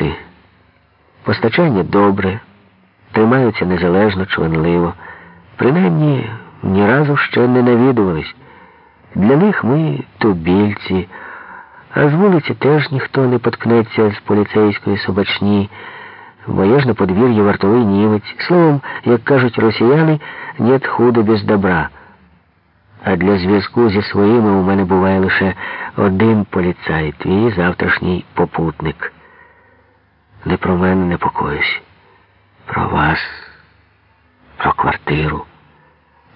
кошти. Постачання добре, тримаються незалежно, чванливо. Принаймні ні разу ще не навідувались. Для них ми тубільці, а з вулиці теж ніхто не поткнеться з поліцейської собачні, бо є ж на подвір'ї вартовий німець. Словом, як кажуть росіяни, нет худо без добра. А для зв'язку зі своїми у мене буває лише один поліцай, твій завтрашній попутник. Не про мене непокоюсь. Про вас, про квартиру.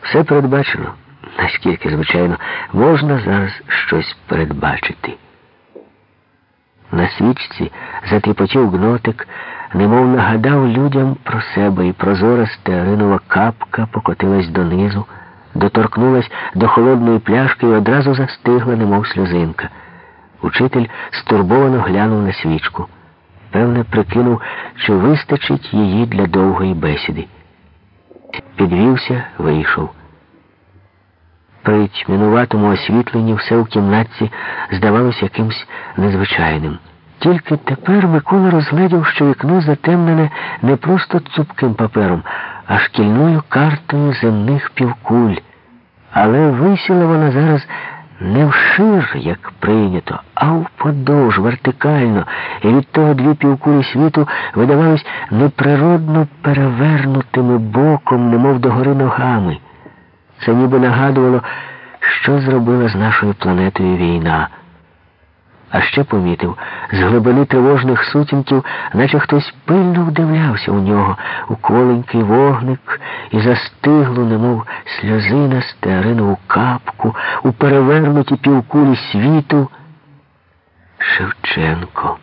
Все передбачено, наскільки, звичайно, можна зараз щось передбачити. На свічці затріпотів гнотик, немов нагадав людям про себе, і прозора стеаринова капка покотилась донизу, доторкнулась до холодної пляшки і одразу застигла, немов сльозинка. Учитель стурбовано глянув на свічку. Певне, прикинув, чи вистачить її для довгої бесіди. Підвівся, вийшов. При тьмянуватому освітленні все в кімнатці здавалося якимсь незвичайним. Тільки тепер Микола розглядів, що вікно затемнене не просто цупким папером, а шкільною картою земних півкуль. Але висіла вона зараз не вшир, як прийнято, а вподовж, вертикально, і від того дві півкулі світу видавались неприродно перевернутими боком, немов догори ногами. Це ніби нагадувало, що зробила з нашою планетою війна. А ще помітив, з глибини тривожних сутінків, наче хтось пильно вдивлявся у нього, у кволенький вогник і застиглу, немов сльозина стеаринову капку, у перевернуті півкулі світу. Шевченко.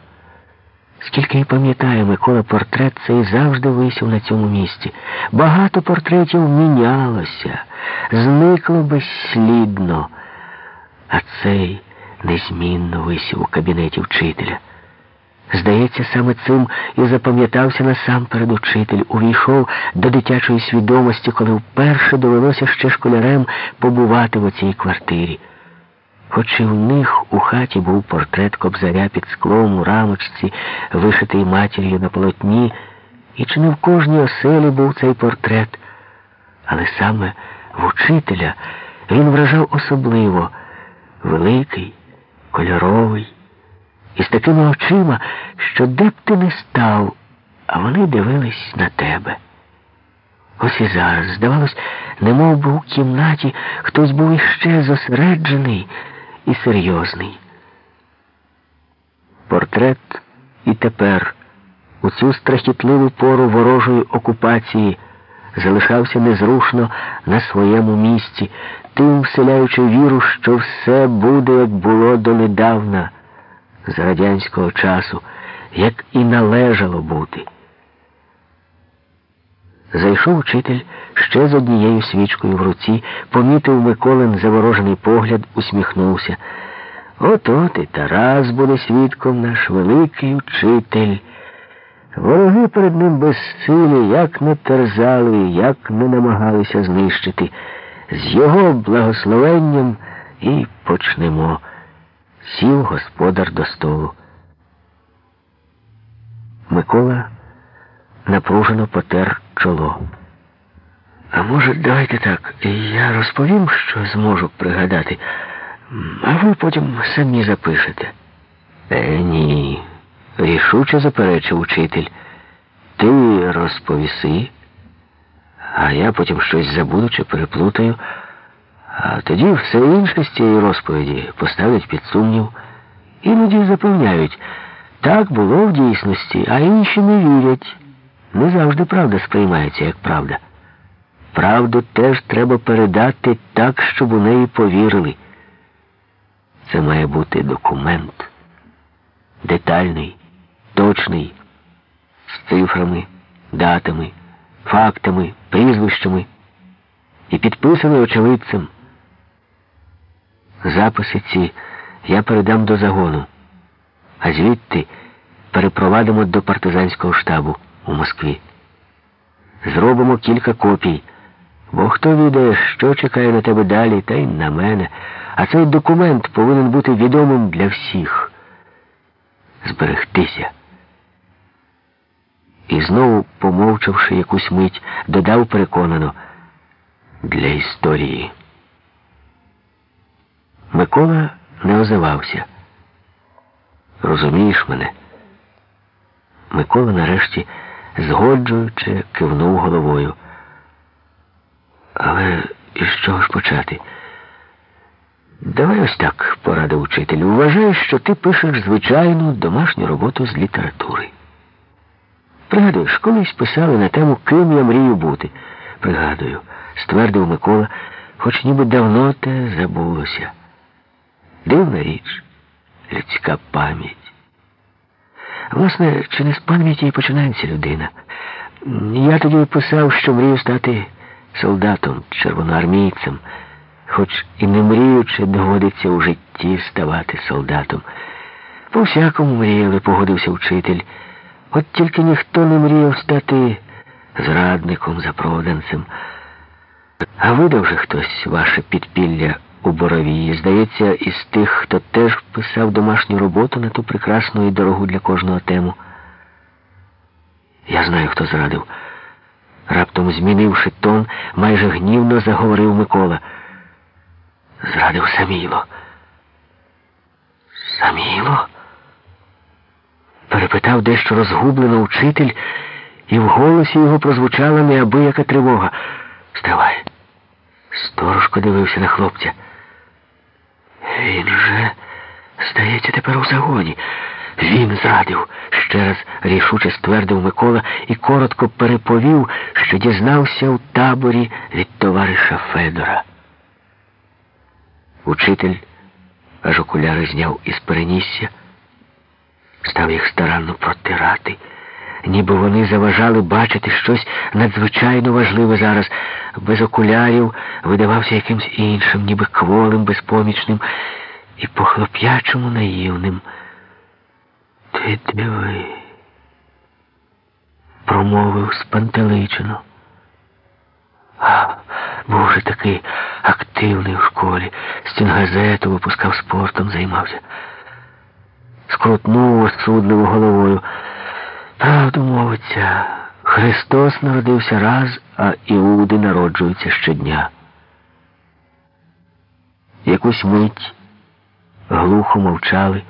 Скільки й пам'ятає Микола портрет цей завжди висів на цьому місці. Багато портретів мінялося, зникло безслідно, а цей незмінно висів у кабінеті вчителя. Здається, саме цим і запам'ятався насамперед учитель, увійшов до дитячої свідомості, коли вперше довелося ще школярем побувати в оцій квартирі. Хоч і в них у хаті був портрет кобзаря під склом у рамочці, вишитий матір'ю на полотні, і чи не в кожній оселі був цей портрет, але саме в учителя він вражав особливо великий, кольоровий, і з такими очима, що де б ти не став, а вони дивились на тебе. Ось і зараз, здавалось, немов би у кімнаті хтось був іще зосереджений і серйозний. Портрет і тепер, у цю страхітливу пору ворожої окупації, залишався незрушно на своєму місці, тим вселяючи віру, що все буде, як було донедавна, з радянського часу, як і належало бути. Зайшов учитель ще з однією свічкою в руці, помітив Миколин заворожений погляд, усміхнувся. От от і Тарас буде свідком наш великий учитель. Вороги перед ним безсилі, як не терзали, як не намагалися знищити. З його благословенням і почнемо. Сів господар до столу. Микола напружено потер чоло. А може, давайте так, я розповім, що зможу пригадати, а ви потім самі запишете. Е, ні, рішуче заперечив учитель. Ти розповіси, а я потім щось забуду чи переплутаю. А тоді все інше з цієї розповіді поставлять під сумнів. Іноді запевняють, так було в дійсності, а інші не вірять. Не завжди правда сприймається як правда. Правду теж треба передати так, щоб у неї повірили. Це має бути документ. Детальний, точний, з цифрами, датами, фактами, прізвищами і підписаний очевидцем. Записи ці я передам до загону, а звідти перепровадимо до партизанського штабу у Москві. Зробимо кілька копій, бо хто відає, що чекає на тебе далі, та й на мене. А цей документ повинен бути відомим для всіх. Зберегтися і знову, помовчавши якусь мить, додав переконано для історії. Микола не озивався. Розумієш мене? Микола нарешті, згоджуючи, кивнув головою. Але із чого ж почати? Давай ось так, порадив учитель. Вважаю, що ти пишеш звичайну домашню роботу з літератури. Пригадуєш, колись писали на тему Ким я мрію бути. Пригадую, ствердив Микола, хоч ніби давно те забулося. Дивна річ, людська пам'ять. Власне, чи не з пам'яті і починається людина? Я тоді писав, що мрію стати солдатом, червоноармійцем, хоч і не мріючи, доводиться у житті ставати солдатом. По всякому мріяли, погодився вчитель. От тільки ніхто не мріяв стати зрадником, запроданцем. А видав же хтось ваше підпілля у боровії. Здається, із тих, хто теж писав домашню роботу на ту прекрасну і дорогу для кожного тему. Я знаю, хто зрадив. Раптом змінивши тон, майже гнівно заговорив Микола. Зрадив Саміло. Саміло? Перепитав дещо розгублено вчитель, і в голосі його прозвучала неабияка тривога. Стривай. Сторожко дивився на хлопця. Він же, здається, тепер у загоні. Він зрадив, ще раз рішуче ствердив Микола і коротко переповів, що дізнався у таборі від товариша Федора. Учитель аж окуляри зняв із перенісся, став їх старанно протирати, ніби вони заважали бачити щось надзвичайно важливе зараз. Без окулярів видавався якимсь іншим, ніби кволим, безпомічним і по-хлоп'ячому наївним. Ти диви, промовив спантеличено. А, був же такий активний в школі, стінгазету випускав спортом, займався. Скрутнув осудливо головою. Правду мовиться, Христос народився раз, а Іуди народжуються щодня. Якусь мить глухо мовчали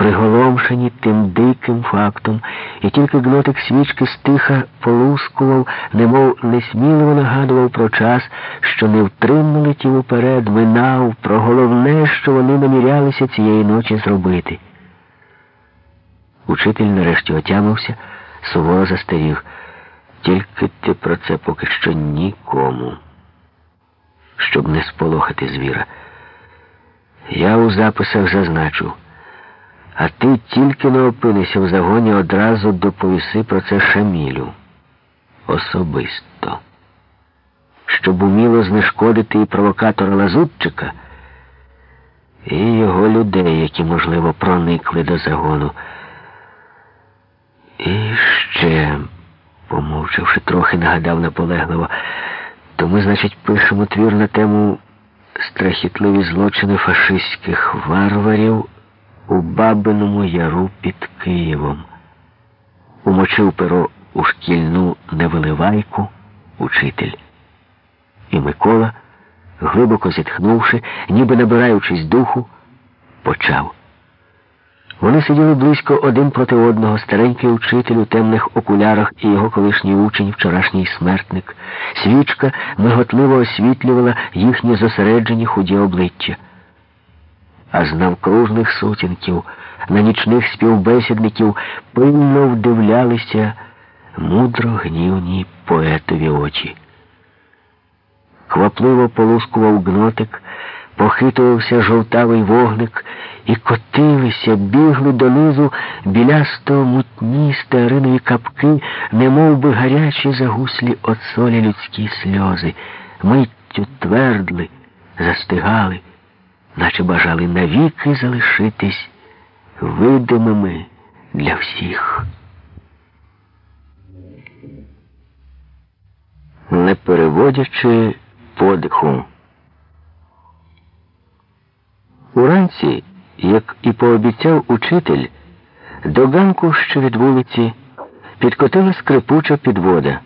приголомшені тим диким фактом, і тільки гнотик свічки стиха полускував, немов несміливо нагадував про час, що невтримно летів уперед, минав про головне, що вони намірялися цієї ночі зробити. Учитель нарешті отямився, суворо застеріг. Тільки ти про це поки що нікому, щоб не сполохати звіра. Я у записах зазначу. А ти тільки не опинися в загоні, одразу доповіси про це Шамілю. Особисто. Щоб уміло знешкодити і провокатора Лазутчика, і його людей, які, можливо, проникли до загону. І ще, помовчавши трохи, нагадав наполегливо, то ми, значить, пишемо твір на тему страхітливі злочини фашистських варварів у Бабиному яру під Києвом. Умочив перо у шкільну невиливайку учитель. І Микола, глибоко зітхнувши, ніби набираючись духу, почав. Вони сиділи близько один проти одного, старенький учитель у темних окулярах і його колишній учень, вчорашній смертник. Свічка миготливо освітлювала їхні зосереджені худі обличчя а з навкружних сутінків, на нічних співбесідників пильно вдивлялися мудро гнівні поетові очі. Квапливо полускував гнотик, похитувався жовтавий вогник, і котилися, бігли донизу білясто мутні стеаринові капки, немов би гарячі загуслі от солі людські сльози, миттю твердли, застигали наче бажали навіки залишитись видимими для всіх. Не переводячи подиху. Уранці, як і пообіцяв учитель, до ганку ще від вулиці підкотила скрипуча підвода.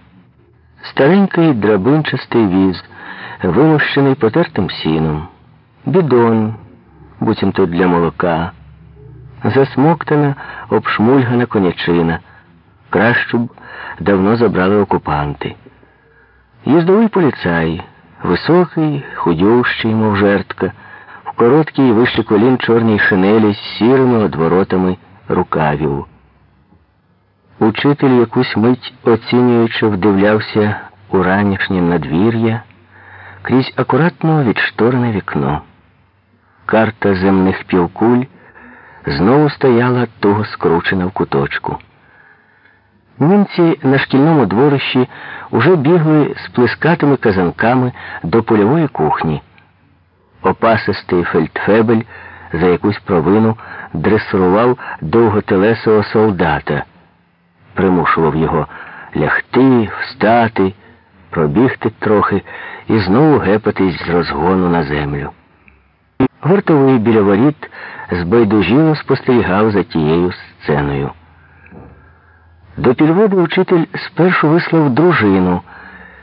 Старенький драбинчастий віз, вимощений потертим сіном, бідон, буцімто для молока, засмоктана, обшмульгана конячина. Кращу б давно забрали окупанти. Їздовий поліцай, високий, худющий, мов жертка, короткій вище колін чорній шинелі з сірими одворотами рукавів. Учитель якусь мить оцінюючи вдивлявся у ранішнє надвір'я крізь акуратно відшторене вікно. Карта земних півкуль знову стояла туго скручена в куточку. Німці на шкільному дворищі уже бігли з плескатими казанками до польової кухні. Опасистий фельдфебель за якусь провину дресурував довготелесого солдата, примушував його лягти, встати, пробігти трохи і знову гепатись з розгону на землю. Гуртовий біля воріт збайдужіло спостерігав за тією сценою. До підводи вчитель спершу вислав дружину.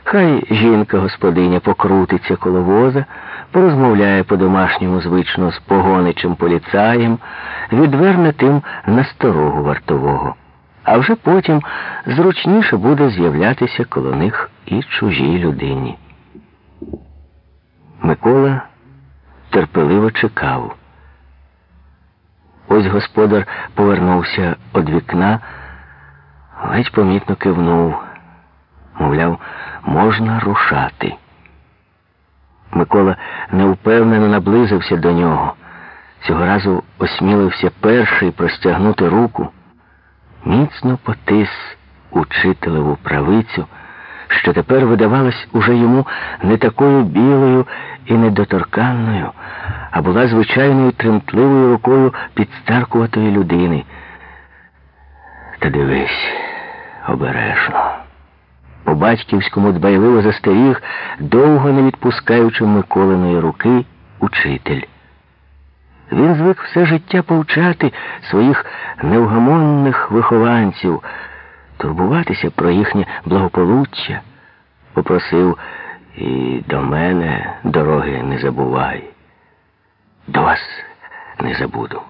Хай жінка господиня покрутиться коло воза, порозмовляє по-домашньому звично з погоничим поліцаєм, відверне тим насторогу вартового. А вже потім зручніше буде з'являтися коло них і чужій людині. Микола терпеливо чекав. Ось господар повернувся від вікна ледь помітно кивнув, мовляв, можна рушати. Микола неупевнено наблизився до нього. Цього разу осмілився перший простягнути руку, міцно потис учителеву правицю, що тепер видавалась уже йому не такою білою і недоторканною, а була звичайною тремтливою рукою підстаркуватої людини. Та дивись обережно. По батьківському дбайливо застеріг, довго не відпускаючи Миколиної руки, учитель. Він звик все життя повчати своїх невгамонних вихованців, турбуватися про їхнє благополуччя, попросив і до мене дороги не забувай. До вас не забуду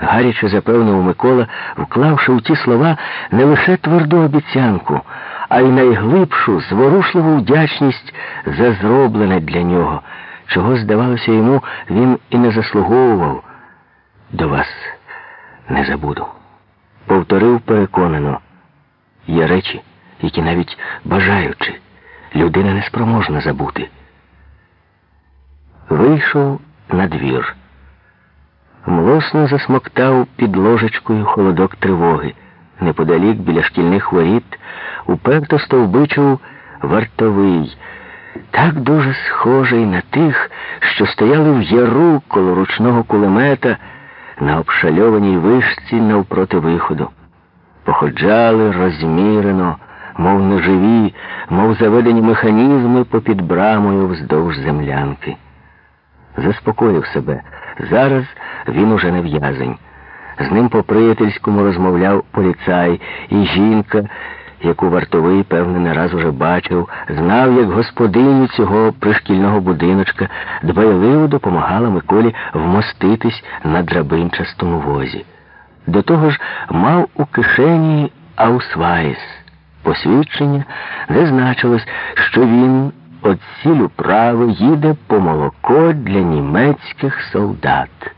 гаряче запевнив Микола, вклавши у ті слова не лише тверду обіцянку, а й найглибшу, зворушливу вдячність за зроблене для нього, чого, здавалося йому, він і не заслуговував. До вас не забуду. Повторив переконано. Є речі, які навіть бажаючи, людина неспроможна забути. Вийшов на двір млосно засмоктав під ложечкою холодок тривоги. Неподалік біля шкільних воріт уперто стовбичив вартовий, так дуже схожий на тих, що стояли в яру коло ручного кулемета на обшальованій вишці навпроти виходу. Походжали розмірено, мов неживі, мов заведені механізми попід брамою вздовж землянки. Заспокоїв себе. Зараз він уже не в'язень. З ним по-приятельському розмовляв поліцай і жінка, яку вартовий, певне, не раз уже бачив, знав, як господиню цього пришкільного будиночка дбайливо допомагала Миколі вмоститись на драбинчастому возі. До того ж, мав у кишені аусвайс. Посвідчення, де значилось, що він от сілю прави їде по молоко для німецьких солдат.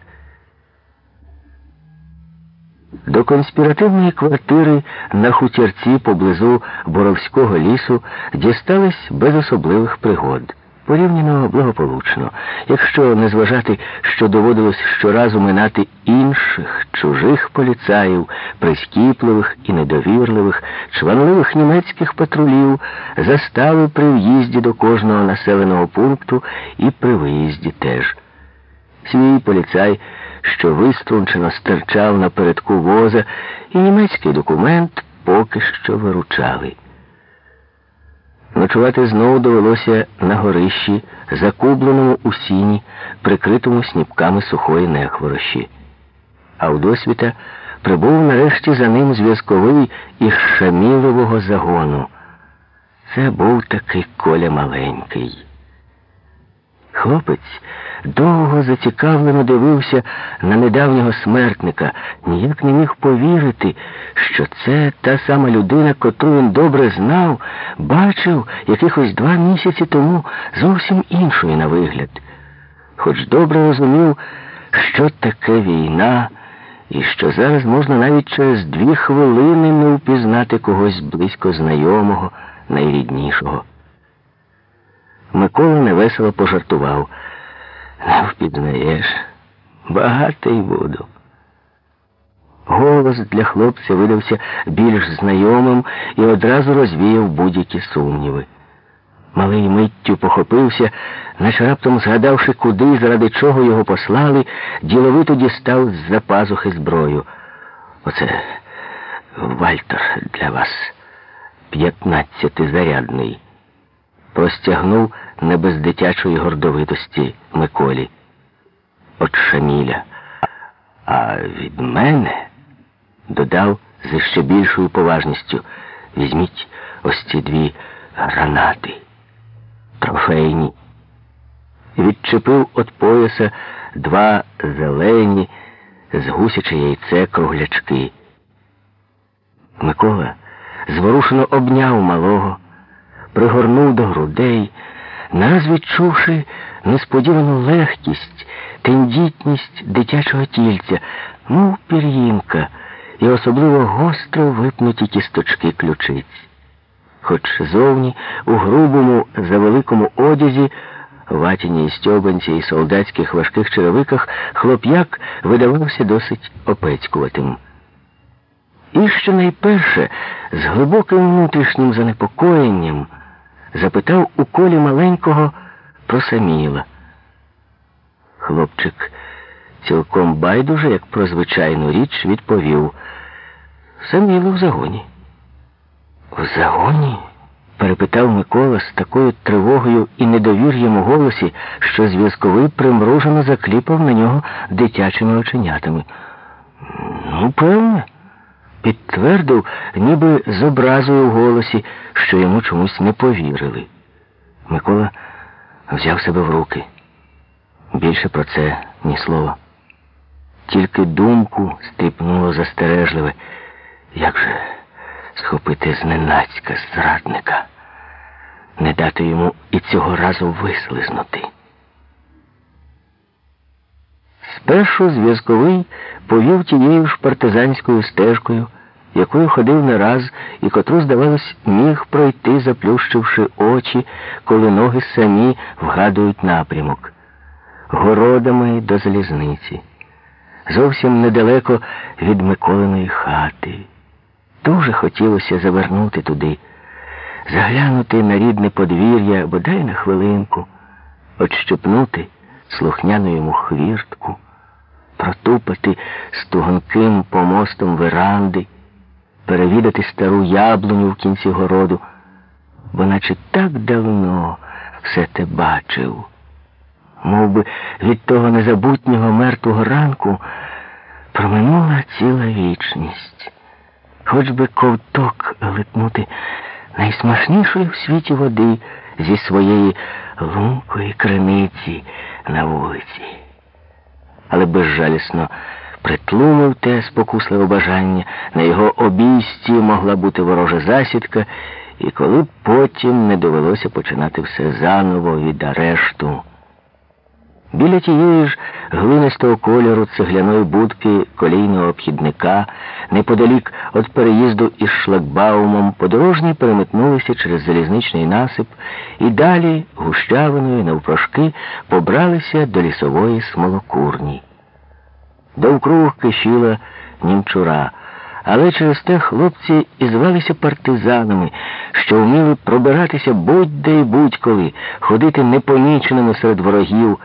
До конспіративної квартири на хутірці поблизу Боровського лісу дістались без особливих пригод порівняно благополучно, якщо не зважати, що доводилось щоразу минати інших чужих поліцаїв, прискіпливих і недовірливих, чванливих німецьких патрулів, застави при в'їзді до кожного населеного пункту і при виїзді теж. Свій поліцай, що виструнчено стирчав на передку воза, і німецький документ поки що виручали. Ночувати знову довелося на горищі, закубленому у сіні, прикритому сніпками сухої нехворощі. А у досвіта прибув нарешті за ним зв'язковий із Шамілового загону. Це був такий коля маленький. Хлопець довго зацікавлено дивився на недавнього смертника, ніяк не міг повірити, що це та сама людина, котру він добре знав, бачив якихось два місяці тому зовсім іншою на вигляд. Хоч добре розумів, що таке війна, і що зараз можна навіть через дві хвилини не впізнати когось близько знайомого, найріднішого. Микола невесело пожартував. Впізнаєш, багатий буду. Голос для хлопця видався більш знайомим і одразу розвіяв будь-які сумніви. Малий миттю похопився, наче раптом згадавши, куди заради чого його послали, діловито дістав з-за пазухи зброю. Оце Вальтер для вас, п'ятнадцятизарядний простягнув не без дитячої гордовитості Миколі. От Шаміля. А від мене додав з ще більшою поважністю. Візьміть ось ці дві гранати. Трофейні. Відчепив від пояса два зелені з гусяче яйце круглячки. Микола зворушено обняв малого пригорнув до грудей, нараз відчувши несподівану легкість, тендітність дитячого тільця, мов пір'їнка, і особливо гостро випнуті кісточки ключиць. Хоч зовні у грубому завеликому одязі, ватіній стьобанці і солдатських важких черевиках хлоп'як видавався досить опецькуватим. І що найперше, з глибоким внутрішнім занепокоєнням запитав у колі маленького про Саміла. Хлопчик цілком байдуже, як про звичайну річ, відповів Саміло в загоні. В загоні? перепитав Микола з такою тривогою і недовір'ям у голосі, що зв'язковий примружено закліпав на нього дитячими оченятами. Ну, певне підтвердив, ніби з образою в голосі, що йому чомусь не повірили. Микола взяв себе в руки. Більше про це ні слова. Тільки думку стріпнуло застережливе, як же схопити зненацька зрадника, не дати йому і цього разу вислизнути. Спершу зв'язковий повів тією ж партизанською стежкою, якою ходив не раз і котру, здавалось, міг пройти, заплющивши очі, коли ноги самі вгадують напрямок, городами до залізниці, зовсім недалеко від Миколиної хати. Дуже хотілося завернути туди, заглянути на рідне подвір'я, бодай на хвилинку, отщепнути слухняну йому хвіртку протупати стугонким помостом веранди, перевідати стару яблуню в кінці городу, бо наче так давно все те бачив. Мов би від того незабутнього мертвого ранку проминула ціла вічність. Хоч би ковток глитнути найсмачнішої в світі води зі своєї лункої криниці на вулиці але безжалісно притлумив те спокусливе бажання, на його обійсті могла бути ворожа засідка, і коли потім не довелося починати все заново від арешту. Біля тієї ж глинистого кольору цегляної будки колійного обхідника, неподалік від переїзду із шлагбаумом, подорожні переметнулися через залізничний насип і далі, гущавиною навпрошки, побралися до лісової смолокурні. Довкруг кишіла німчура. Але через те хлопці і звалися партизанами, що вміли пробиратися будь-де і будь-коли, ходити непоміченими серед ворогів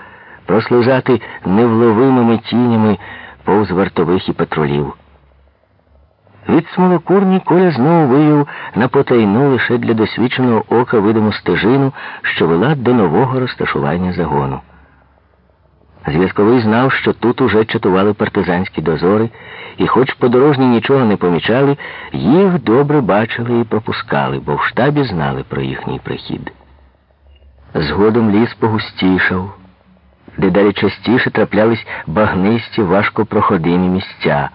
прослизати невловимими тінями повз вартових і патрулів. Від смолокурні Коля знову вивів на потайну лише для досвідченого ока видиму стежину, що вела до нового розташування загону. Зв'язковий знав, що тут уже чатували партизанські дозори, і хоч подорожні нічого не помічали, їх добре бачили і пропускали, бо в штабі знали про їхній прихід. Згодом ліс погустішав, дедалі частіше траплялись багнисті, важкопроходимі місця.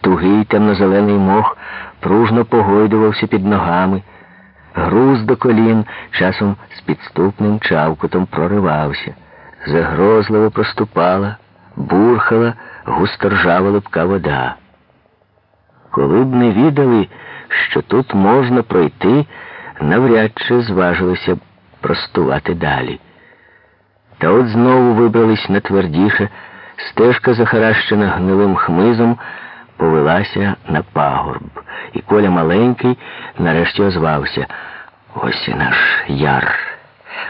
Тугий темнозелений мох пружно погойдувався під ногами, груз до колін часом з підступним чавкотом проривався загрозливо проступала, бурхала густоржава липка вода. Коли б не відали, що тут можна пройти, навряд чи зважилися б простувати далі. Та от знову вибрались на твердіше, стежка, захаращена гнилим хмизом, повелася на пагорб, і Коля маленький нарешті озвався. Ось і наш яр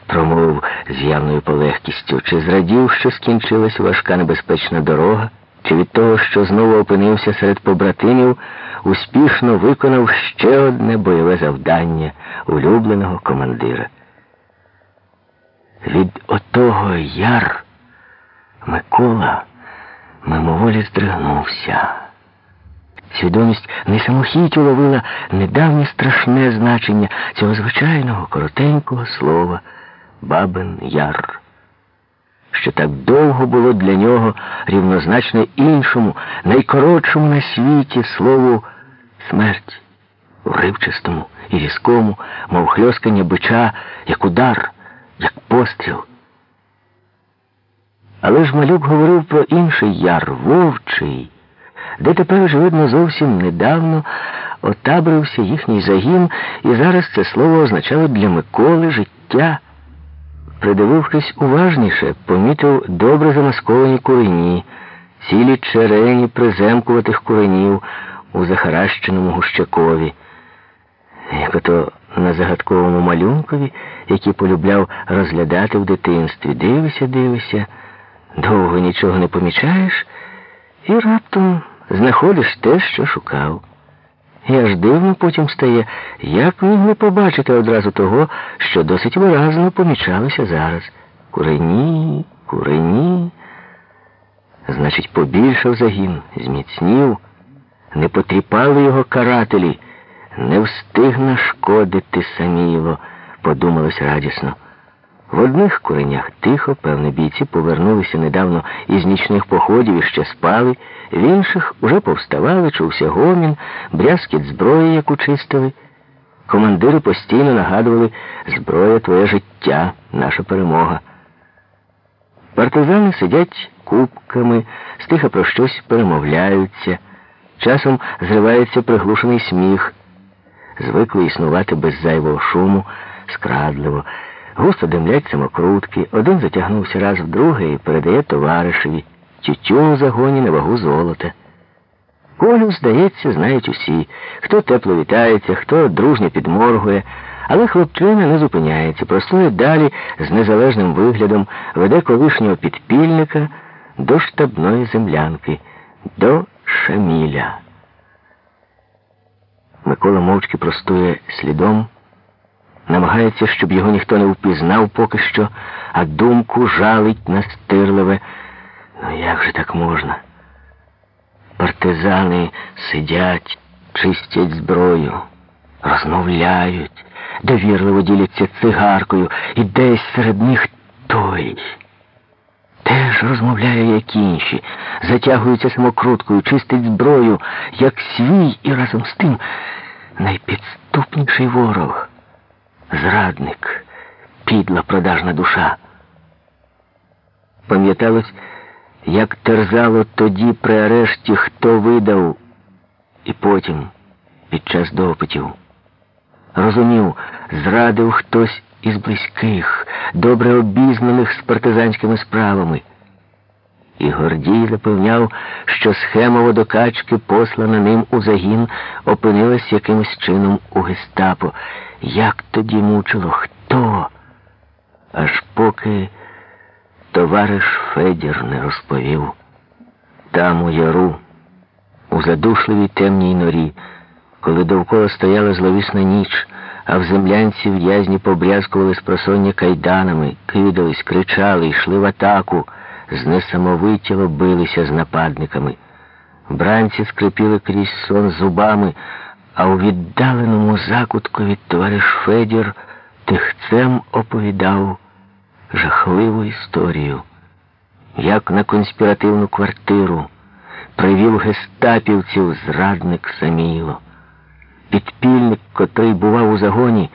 промовив з явною полегкістю, чи зрадів, що скінчилась важка небезпечна дорога, чи від того, що знову опинився серед побратимів, успішно виконав ще одне бойове завдання улюбленого командира. Від отого яр Микола мимоволі здригнувся. Свідомість не самохідь уловила недавнє страшне значення цього звичайного коротенького слова Бабин Яр, що так довго було для нього рівнозначне іншому, найкоротшому на світі слову смерть, уривчастому і різкому, мов хльоскання бича, як удар, як постріл. Але ж малюк говорив про інший яр, вовчий де тепер, очевидно, зовсім недавно отабрився їхній загін, і зараз це слово означало для Миколи життя. Придивившись уважніше, помітив добре замасковані курені, цілі черені приземкуватих куренів у захаращеному гущакові. Як ото на загадковому малюнкові, який полюбляв розглядати в дитинстві. Дивися, дивися, довго нічого не помічаєш, і раптом знаходиш те, що шукав. І аж дивно потім стає, як міг не побачити одразу того, що досить виразно помічалося зараз. Курені, курені. Значить, побільшав загін, зміцнів, не потріпали його карателі, не встиг нашкодити саміло, подумалось радісно. В одних куренях тихо, певне, бійці повернулися недавно із нічних походів і ще спали, в інших уже повставали, чувся гомін, брязкіт зброї, яку чистили. Командири постійно нагадували зброя твоє життя, наша перемога. Партизани сидять кубками, стиха про щось перемовляються, часом зривається приглушений сміх, звикли існувати без зайвого шуму, скрадливо. Густо димлять самокрутки, один затягнувся раз в друге і передає товаришеві тютюн у загоні на вагу золота. Колю, здається, знають усі, хто тепло вітається, хто дружньо підморгує, але хлопчина не зупиняється, простує далі з незалежним виглядом, веде колишнього підпільника до штабної землянки, до Шаміля. Микола мовчки простує слідом намагається, щоб його ніхто не впізнав поки що, а думку жалить настирливе. Ну як же так можна? Партизани сидять, чистять зброю, розмовляють, довірливо діляться цигаркою, і десь серед них той. Теж розмовляє, як інші, затягується самокруткою, чистить зброю, як свій, і разом з тим найпідступніший ворог зрадник, підла продажна душа. Пам'яталось, як терзало тоді при арешті, хто видав, і потім, під час допитів. Розумів, зрадив хтось із близьких, добре обізнаних з партизанськими справами. І Гордій запевняв, що схема водокачки, послана ним у загін, опинилась якимось чином у гестапо. Як тоді мучило хто? Аж поки товариш Федір не розповів. Там у яру, у задушливій темній норі, коли довкола стояла зловісна ніч, а в землянці в'язні побрязкували з просоння кайданами, кидались, кричали, йшли в атаку. знесамовитіло билися з нападниками. Бранці скрипіли крізь сон зубами, а у віддаленому закуткові товариш Федір тихцем оповідав жахливу історію, як на конспіративну квартиру привів гестапівців зрадник Саміло. Підпільник, котрий бував у загоні,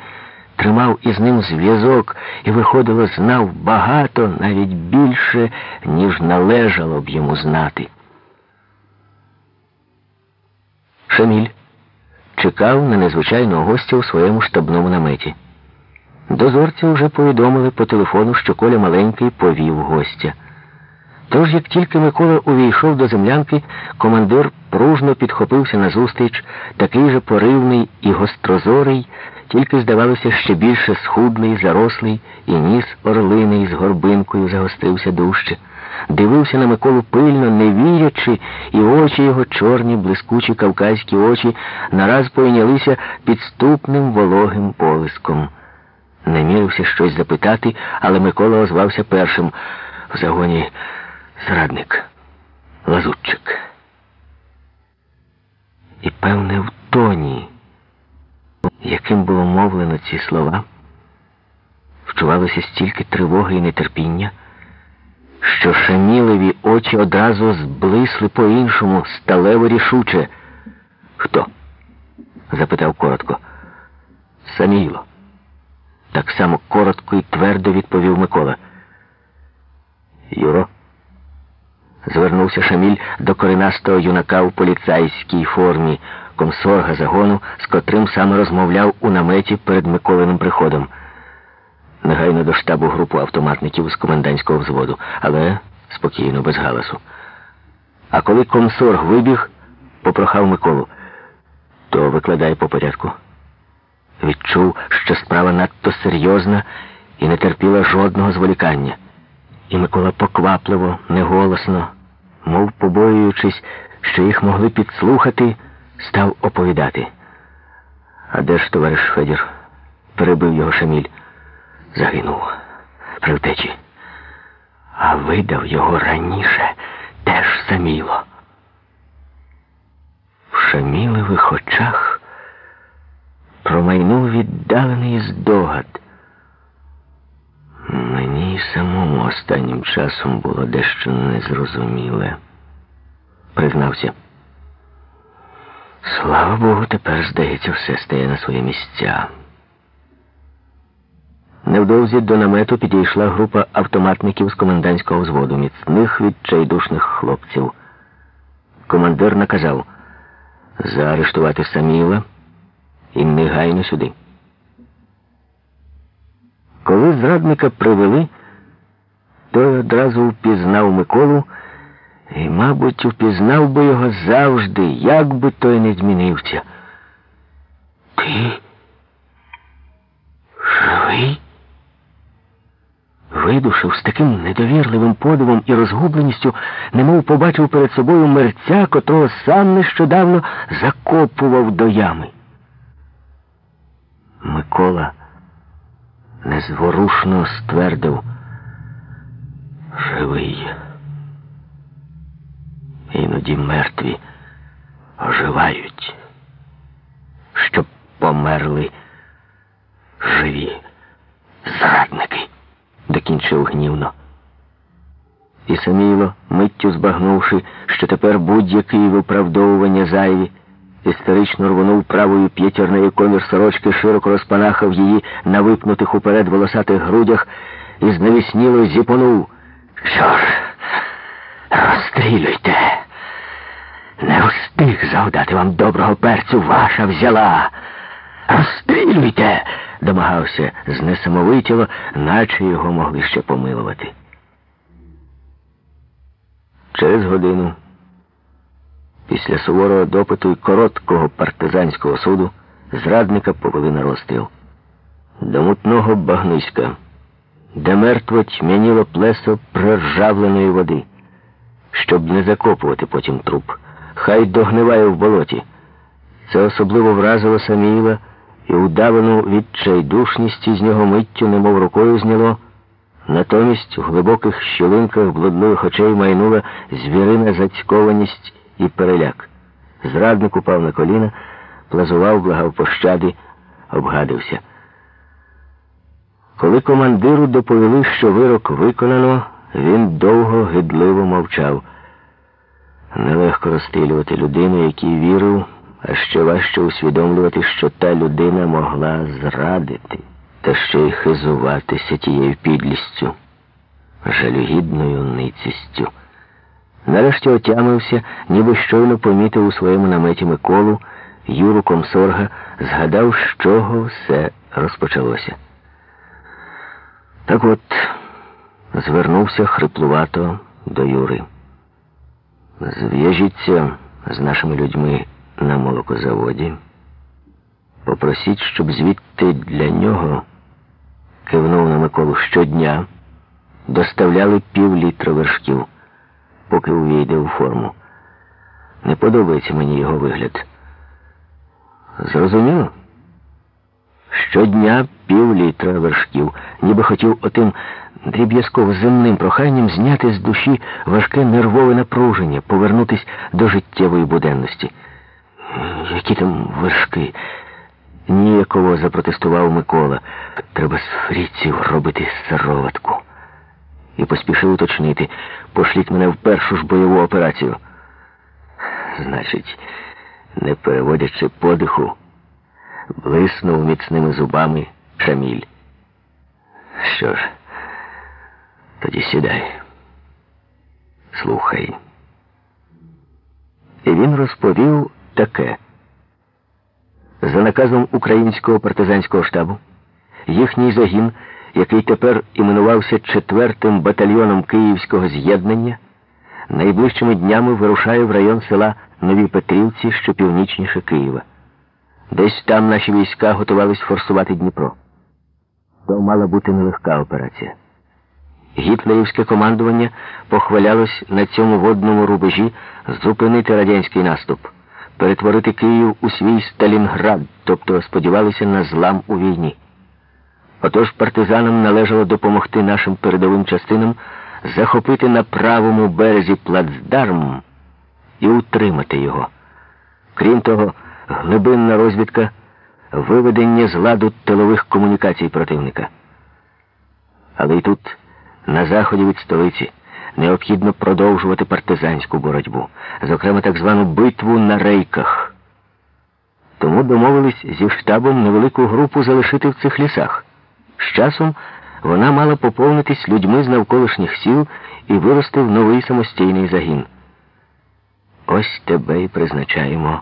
тримав із ним зв'язок і, виходило, знав багато, навіть більше, ніж належало б йому знати. Шаміль чекав на незвичайного гостя у своєму штабному наметі. Дозорці вже повідомили по телефону, що Коля маленький повів гостя. Тож, як тільки Микола увійшов до землянки, командир пружно підхопився назустріч, такий же поривний і гострозорий, тільки, здавалося, ще більше схудний, зарослий, і ніс орлиний з горбинкою загострився дужче. Дивився на Миколу пильно, не вірячи, і очі його, чорні, блискучі кавказькі очі, нараз пойнялися підступним вологим полиском. Намірився щось запитати, але Микола озвався першим в загоні зрадник, лазутчик. І, певне, в тоні, яким було мовлено ці слова, вчувалося стільки тривоги і нетерпіння, що шамілеві очі одразу зблисли по-іншому, сталево рішуче. Хто? запитав коротко. Саміло. Так само коротко і твердо відповів Микола. Юро. Звернувся Шаміль до коренастого юнака у поліцайській формі, комсорга загону, з котрим саме розмовляв у наметі перед Миколиним приходом. Негайно до штабу групу автоматників з комендантського взводу, але спокійно, без галасу. А коли комсорг вибіг, попрохав Миколу, то викладай по порядку. Відчув, що справа надто серйозна і не терпіла жодного зволікання. І Микола поквапливо, неголосно, мов побоюючись, що їх могли підслухати, став оповідати. А де ж товариш Федір? перебив його Шаміль. Загинув при втечі. А видав його раніше теж саміло. В Шамілевих очах промайнув віддалений здогад. Мені самому останнім часом було дещо незрозуміле, признався. Слава Богу, тепер, здається, все стає на свої місця. Невдовзі до намету підійшла група автоматників з комендантського взводу, міцних відчайдушних хлопців. Командир наказав заарештувати Саміла і негайно сюди. Коли зрадника привели, той одразу впізнав Миколу і, мабуть, впізнав би його завжди, як би той не змінився. Ти живий? Видушив з таким недовірливим подивом і розгубленістю, немов побачив перед собою мерця, котрого сам нещодавно закопував до ями. Микола незворушно ствердив живий. Іноді мертві оживають, щоб померли живі зрадники, докінчив гнівно. І Саміло, миттю збагнувши, що тепер будь-які виправдовування зайві, істерично рвонув правою п'ятірнею комір сорочки, широко розпанахав її на випнутих уперед волосатих грудях і зневісніло зіпонув. Що ж, розстрілюйте. Не встиг завдати вам доброго перцю, ваша взяла. Розстрілюйте, домагався знесамовитіло, наче його могли ще помилувати. Через годину. Після суворого допиту і короткого партизанського суду зрадника повели на розстріл. До мутного багнуська, де мертво тьмяніло плесо проржавленої води, щоб не закопувати потім труп. Хай догниває в болоті. Це особливо вразило Саміїла і удавану відчайдушність із нього миттю, немов рукою зняло, Натомість у глибоких щілинках блудливих очей майнула звірина зацькованість і переляк. Зрадник упав на коліна, плазував, благав пощади, обгадився. Коли командиру доповіли, що вирок виконано, він довго гидливо мовчав. Нелегко розстрілювати людину, якій вірив, а ще важче усвідомлювати, що та людина могла зрадити, та ще й хизуватися тією підлістю, жалюгідною ницістю. Нарешті отямився, ніби щойно помітив у своєму наметі Миколу, Юру Комсорга, згадав, з чого все розпочалося. Так от звернувся хриплувато до Юри. Зв'яжіться з нашими людьми на молокозаводі. Попросіть, щоб звідти для нього, кивнув на Миколу щодня, доставляли пів літра вершків, поки увійде у форму. Не подобається мені його вигляд. Зрозуміло? Щодня пів літра вершків, ніби хотів отим дріб'язково земним проханням зняти з душі важке нервове напруження, повернутись до життєвої буденності. Які там вершки? Ніяково запротестував Микола. Треба з фріців робити сироватку. І поспішив уточнити, пошліть мене в першу ж бойову операцію. Значить, не переводячи подиху, блиснув міцними зубами Шаміль. Що ж, тоді сідай. Слухай. І він розповів таке. За наказом українського партизанського штабу, їхній загін, який тепер іменувався четвертим батальйоном Київського з'єднання, найближчими днями вирушає в район села Нові Петрівці, що північніше Києва. Десь там наші війська готувались форсувати Дніпро. То мала бути нелегка операція. Гітлерівське командування похвалялось на цьому водному рубежі зупинити радянський наступ, перетворити Київ у свій Сталінград, тобто сподівалися на злам у війні. Отож партизанам належало допомогти нашим передовим частинам захопити на правому березі плацдарм і утримати його. Крім того, глибинна розвідка, виведення з ладу тилових комунікацій противника. Але й тут, на заході від столиці, необхідно продовжувати партизанську боротьбу, зокрема так звану битву на рейках. Тому домовились зі штабом невелику групу залишити в цих лісах. З часом вона мала поповнитись людьми з навколишніх сіл і вирости в новий самостійний загін. Ось тебе і призначаємо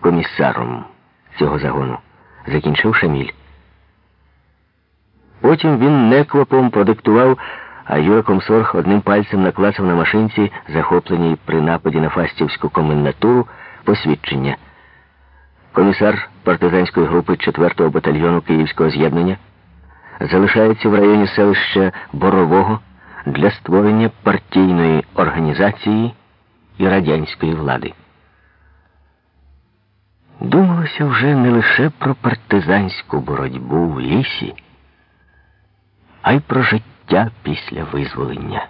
комісаром цього загону, закінчив Шаміль. Потім він неквапом продиктував, а Юра Комсорг одним пальцем наклацав на машинці, захопленій при нападі на Фастівську комендатуру, посвідчення. Комісар партизанської групи 4-го батальйону Київського з'єднання залишається в районі селища Борового для створення партійної організації і радянської влади. Думалося вже не лише про партизанську боротьбу в лісі, а й про життя після визволення.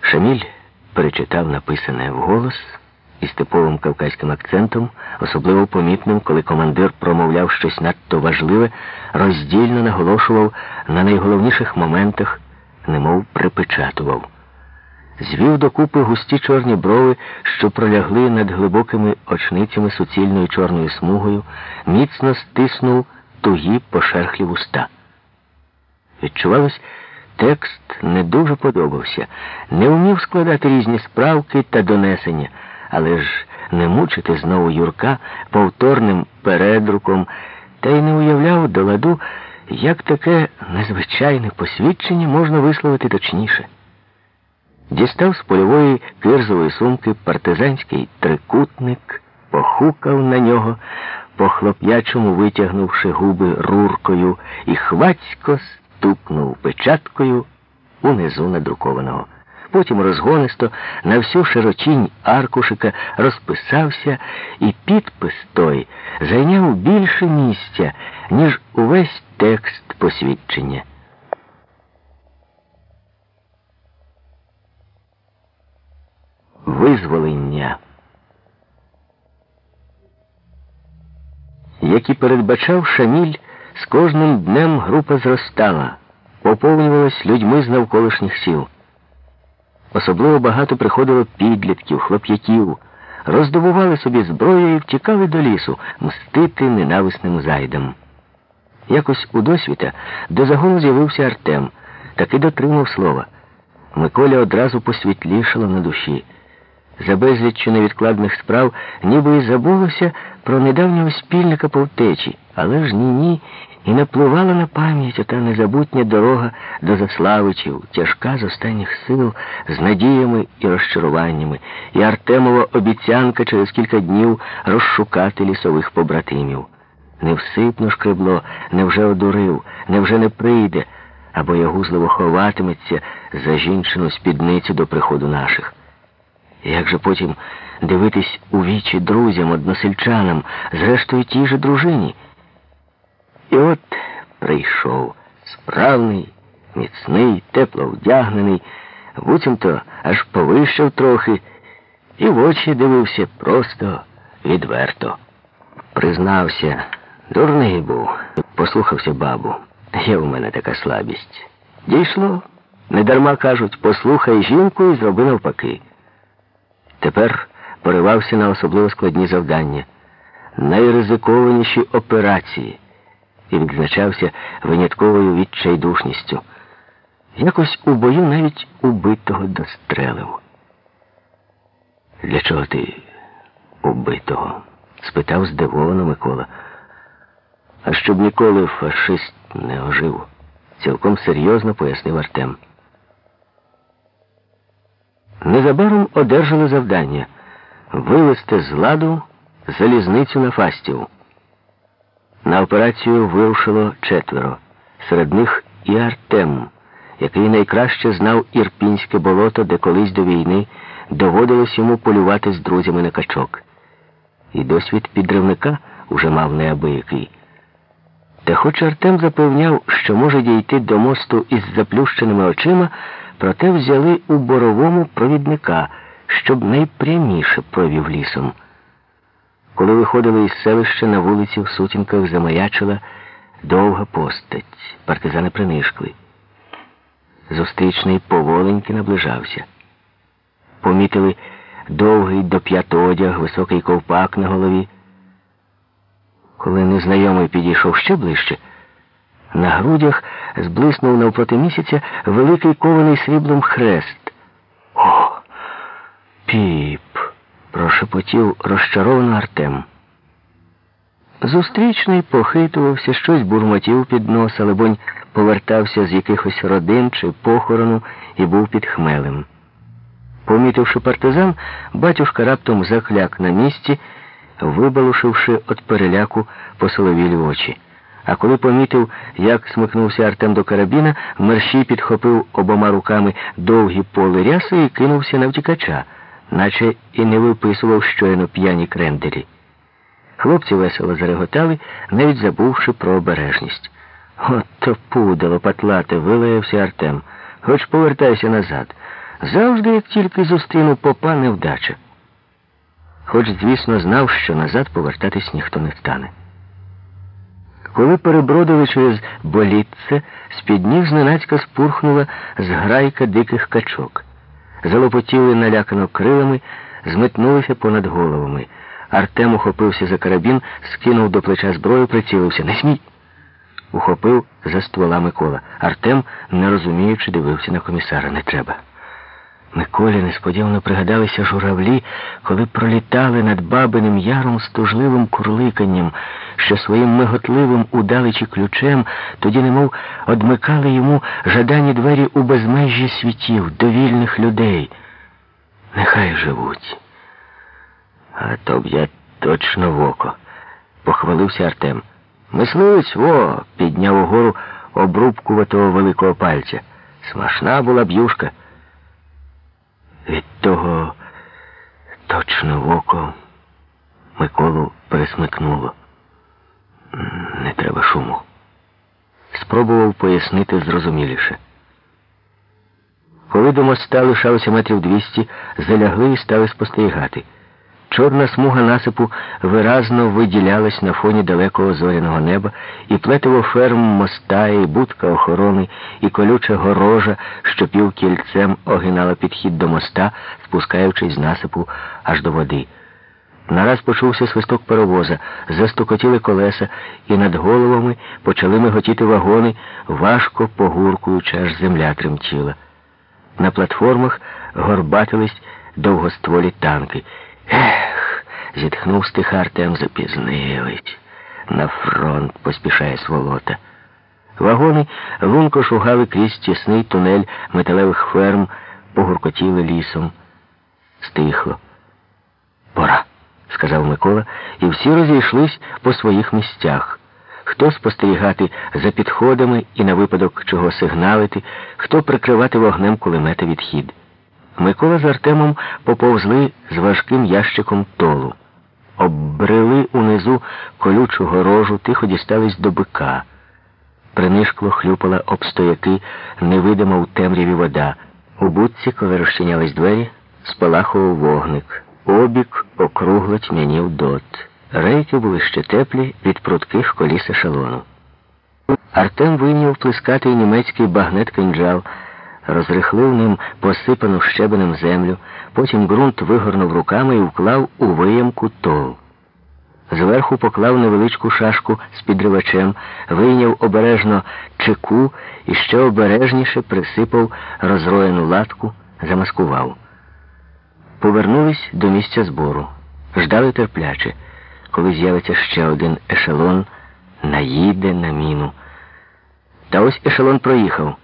Шаміль перечитав написане вголос із типовим кавказьким акцентом, особливо помітним, коли командир промовляв щось надто важливе, роздільно наголошував на найголовніших моментах, немов припечатував звів докупи густі чорні брови, що пролягли над глибокими очницями суцільною чорною смугою, міцно стиснув тугі пошерхлі вуста. Відчувалось, текст не дуже подобався, не вмів складати різні справки та донесення, але ж не мучити знову Юрка повторним передруком, та й не уявляв до ладу, як таке незвичайне посвідчення можна висловити точніше. Дістав з польової кирзової сумки партизанський трикутник, похукав на нього, по хлоп'ячому витягнувши губи руркою, і хвацько стукнув печаткою унизу надрукованого. Потім розгонисто на всю широчінь аркушика розписався, і підпис той зайняв більше місця, ніж увесь текст посвідчення. Визволення. Як і передбачав Шаміль, з кожним днем група зростала, поповнювалась людьми з навколишніх сіл. Особливо багато приходило підлітків, хлоп'яків, роздобували собі зброю і втікали до лісу мстити ненависним зайдам. Якось у досвіта до загону з'явився Артем, таки дотримав слова. Миколя одразу посвітлішало на душі. За безліччю невідкладних справ ніби і забулося про недавнього спільника по втечі, але ж ні-ні, і напливала на пам'ять ота незабутня дорога до Заславичів, тяжка з останніх сил, з надіями і розчаруваннями, і Артемова обіцянка через кілька днів розшукати лісових побратимів. Невсипно шкребло, невже одурив, невже не прийде, або ягузливо ховатиметься за жінчину спідницю до приходу наших. Як же потім дивитись у вічі друзям, односельчанам, зрештою тій же дружині? І от прийшов справний, міцний, тепло вдягнений, буцімто аж повищав трохи, і в очі дивився просто відверто. Признався, дурний був, послухався бабу. Є в мене така слабість. Дійшло, недарма кажуть, послухай жінку і зроби навпаки. Тепер поривався на особливо складні завдання, найризикованіші операції і відзначався винятковою відчайдушністю. Якось у бою навіть убитого дострелив. Для чого ти убитого? спитав здивовано Микола. А щоб ніколи фашист не ожив, цілком серйозно пояснив Артем. Незабаром одержали завдання вивести з ладу залізницю на фастів. На операцію вирушило четверо, серед них і Артем, який найкраще знав Ірпінське болото, де колись до війни доводилось йому полювати з друзями на качок. І досвід підривника уже мав неабиякий. Та хоч Артем запевняв, що може дійти до мосту із заплющеними очима, проте взяли у боровому провідника, щоб найпряміше провів лісом. Коли виходили із селища на вулиці в сутінках замаячила довга постать. Партизани принишкли. Зустрічний поволеньки наближався. Помітили довгий до п'ят одяг, високий ковпак на голові. Коли незнайомий підійшов ще ближче, на грудях зблиснув навпроти місяця великий кований сріблом хрест. О, піп! прошепотів розчаровано Артем. Зустрічний похитувався, щось бурмотів під нос, але бонь повертався з якихось родин чи похорону і був під хмелем. Помітивши партизан, батюшка раптом закляк на місці, вибалушивши від переляку посоловілі очі. А коли помітив, як смикнувся Артем до карабіна, мерщій підхопив обома руками довгі поли ряси і кинувся на втікача наче і не виписував щойно п'яні крендері. Хлопці весело зареготали, навіть забувши про обережність. От то пудало патлате, вилаявся Артем. Хоч повертайся назад. Завжди, як тільки зустріну попа, невдача. Хоч, звісно, знав, що назад повертатись ніхто не стане. Коли перебродили через болітце, з-під ніг зненацька спурхнула зграйка диких качок залопотіли налякано крилами, зметнулися понад головами. Артем ухопився за карабін, скинув до плеча зброю, прицілився. Не смій! Ухопив за ствола Микола. Артем, не розуміючи, дивився на комісара. Не треба. Миколі несподівано пригадалися журавлі, коли пролітали над Бабиним яром з курликанням, що своїм миготливим удалечі ключем тоді немов одмикали йому жадані двері у безмежжі світів, довільних людей. Нехай живуть. А то б я точно в око, похвалився Артем. Мисливець во, підняв угору обрубкуватого великого пальця. Смашна була б'юшка. Від того точно в око Миколу пересмикнуло. Не треба шуму. спробував пояснити зрозуміліше. Коли до моста лишалося метрів двісті, залягли і стали спостерігати. Чорна смуга насипу виразно виділялась на фоні далекого зоряного неба, і плетиво ферм моста, і будка охорони, і колюча горожа, що півкільцем огинала підхід до моста, спускаючись з насипу аж до води. Нараз почувся свисток паровоза, застукотіли колеса, і над головами почали миготіти вагони, важко погуркуючи, аж земля тремтіла. На платформах горбатились довгостволі танки. Ех, зітхнув стиха Артем, запізнились. На фронт поспішає сволота. Вагони лунко шугали крізь тісний тунель металевих ферм, погуркотіли лісом. Стихло. Пора, сказав Микола, і всі розійшлись по своїх місцях. Хто спостерігати за підходами і на випадок чого сигналити, хто прикривати вогнем кулемета відхід. Микола з Артемом поповзли з важким ящиком толу. Оббрели унизу колючу горожу, тихо дістались до бика. Принишкло хлюпала об стояки, невидима у темряві вода. У будці, коли розчинялись двері, спалахував вогник. Обік округло тьмянів дот. Рейки були ще теплі від прутких коліс ешелону. Артем вийняв плескатий німецький багнет кинджал розрихлив ним посипану щебенем землю, потім ґрунт вигорнув руками і вклав у виямку тол. Зверху поклав невеличку шашку з підривачем, вийняв обережно чеку і ще обережніше присипав розроєну латку, замаскував. Повернулись до місця збору, ждали терпляче, коли з'явиться ще один ешелон, наїде на міну. Та ось ешелон проїхав.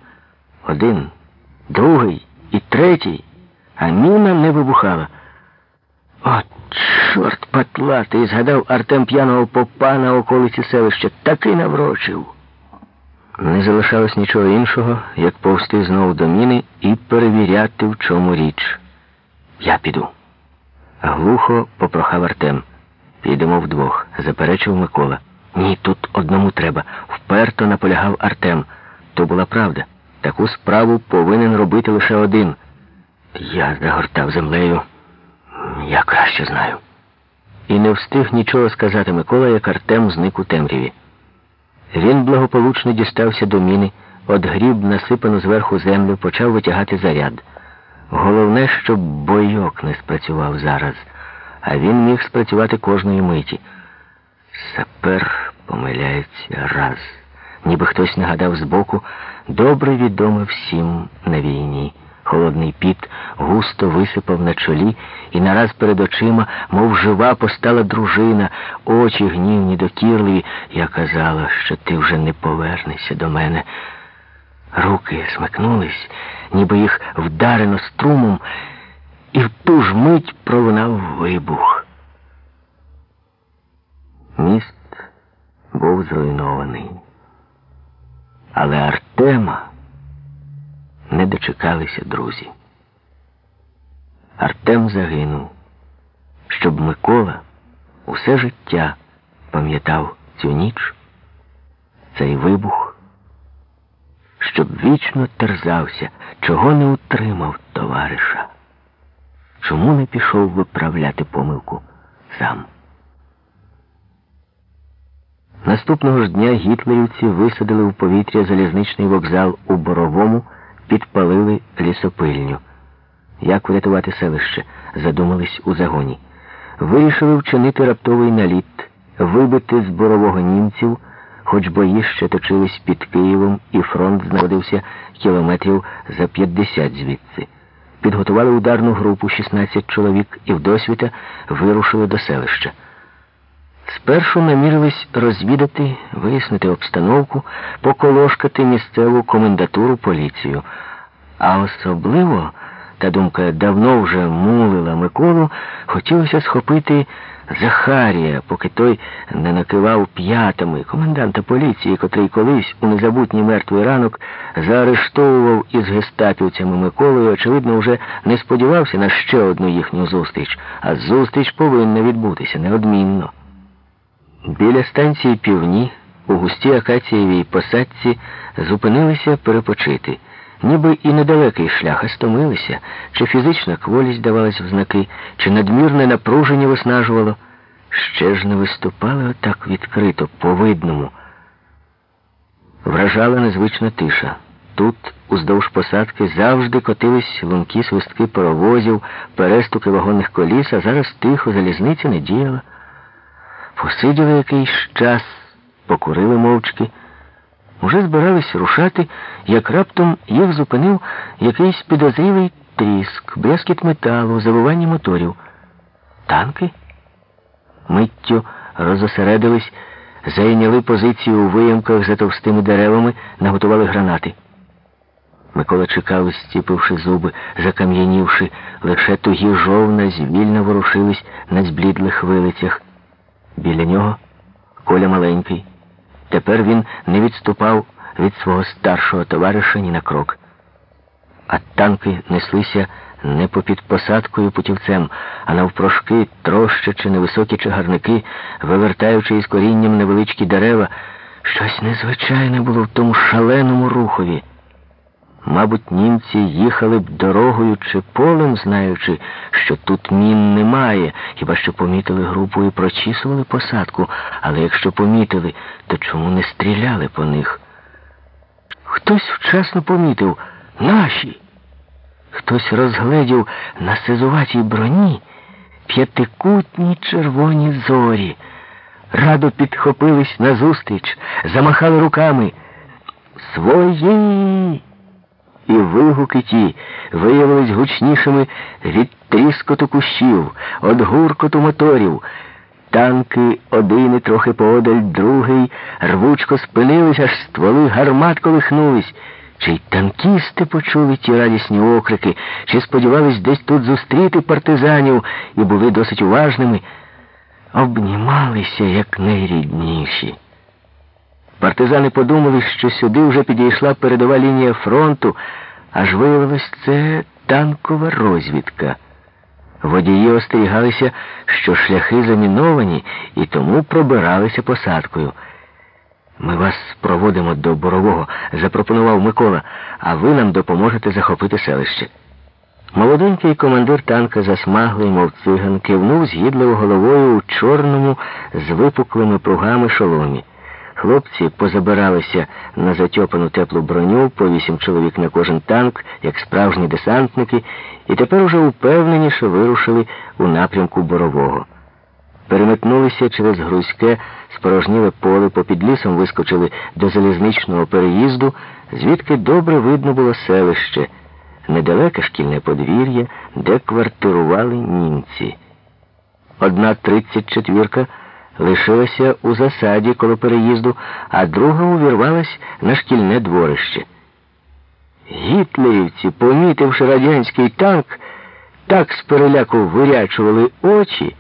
Один другий і третій, а міна не вибухала. О, чорт патлатий, згадав Артем п'яного попа на околиці селища, таки наврочив. Не залишалось нічого іншого, як повсти знову до міни і перевіряти, в чому річ. Я піду. Глухо попрохав Артем. Підемо вдвох, заперечив Микола. Ні, тут одному треба. Вперто наполягав Артем. То була правда. Таку справу повинен робити лише один. Я загортав землею. Я краще знаю. І не встиг нічого сказати Микола, як Артем зник у темряві. Він благополучно дістався до міни, одгріб насипану зверху землю, почав витягати заряд. Головне, щоб бойок не спрацював зараз, а він міг спрацювати кожної миті. Сапер помиляється раз ніби хтось нагадав збоку, добре відоме всім на війні. Холодний піт густо висипав на чолі, і нараз перед очима, мов жива, постала дружина, очі гнівні докірливі. Я казала, що ти вже не повернешся до мене. Руки смикнулись, ніби їх вдарено струмом, і в ту ж мить пролунав вибух. Міст був зруйнований. Але Артема не дочекалися друзі. Артем загинув, щоб Микола усе життя пам'ятав цю ніч, цей вибух, щоб вічно терзався, чого не утримав товариша, чому не пішов виправляти помилку сам. Наступного ж дня гітлерівці висадили в повітря залізничний вокзал у Боровому, підпалили лісопильню. Як врятувати селище? Задумались у загоні. Вирішили вчинити раптовий наліт, вибити з борового німців, хоч бої ще точились під Києвом, і фронт знаходився кілометрів за 50 звідси. Підготували ударну групу 16 чоловік і вдосвіта вирушили до селища. Спершу намірились розвідати, вияснити обстановку, поколошкати місцеву комендатуру поліцію. А особливо, та думка давно вже мулила Миколу, хотілося схопити Захарія, поки той не накивав п'ятами коменданта поліції, котрий колись у незабутній мертвий ранок заарештовував із гестапівцями Миколу і, очевидно, вже не сподівався на ще одну їхню зустріч, а зустріч повинна відбутися неодмінно. Біля станції півні у густій акацієвій посадці зупинилися перепочити. Ніби і недалекий шлях, а стомилися, чи фізична кволість давалась в знаки, чи надмірне напруження виснажувало. Ще ж не виступали отак відкрито, по-видному. Вражала незвична тиша. Тут, уздовж посадки, завжди котились лункі свистки паровозів, перестуки вагонних коліс, а зараз тихо залізниця не діяла. Посиділи якийсь час, покурили мовчки. Уже збирались рушати, як раптом їх зупинив якийсь підозрілий тріск, брязкіт металу, завивання моторів. Танки? Миттю розосередились, зайняли позицію у виямках за товстими деревами, наготували гранати. Микола чекав, стіпивши зуби, закам'янівши, лише тугі жовна звільно ворушились на зблідлих вилицях. Біля нього коля маленький. Тепер він не відступав від свого старшого товариша ні на крок. А танки неслися не попід посадкою путівцем, а навпрошки, трощачи невисокі чагарники, вивертаючи із корінням невеличкі дерева. Щось незвичайне було в тому шаленому рухові. Мабуть, німці їхали б дорогою чи полем, знаючи, що тут мін немає, хіба що помітили групу і прочісували посадку, але якщо помітили, то чому не стріляли по них? Хтось вчасно помітив наші. Хтось розгледів на сизуватій броні п'ятикутні червоні зорі. Радо підхопились назустріч, замахали руками. Свої! І вигуки ті виявились гучнішими від тріскоту кущів, від гуркоту моторів. Танки один і трохи поодаль другий рвучко спинились, аж стволи гармат колихнулись. Чи й танкісти почули ті радісні окрики, чи сподівались десь тут зустріти партизанів і були досить уважними, обнімалися як найрідніші. Партизани подумали, що сюди вже підійшла передова лінія фронту, аж виявилось це танкова розвідка. Водії остерігалися, що шляхи заміновані і тому пробиралися посадкою. Ми вас проводимо до Борового, запропонував Микола, а ви нам допоможете захопити селище. Молоденький командир танка, засмаглий, мов циган, кивнув згідливо головою у чорному з випуклими пругами шоломі. Хлопці позабиралися на затьопану теплу броню, по вісім чоловік на кожен танк, як справжні десантники, і тепер уже упевненіше вирушили у напрямку Борового. Переметнулися через грузьке, спорожніле поле, попід лісом вискочили до залізничного переїзду, звідки добре видно було селище, недалеке шкільне подвір'я, де квартирували німці. Одна тридцять четвірка лишилася у засаді коло переїзду, а друга увірвалась на шкільне дворище. Гітлерівці, помітивши радянський танк, так з переляку вирячували очі,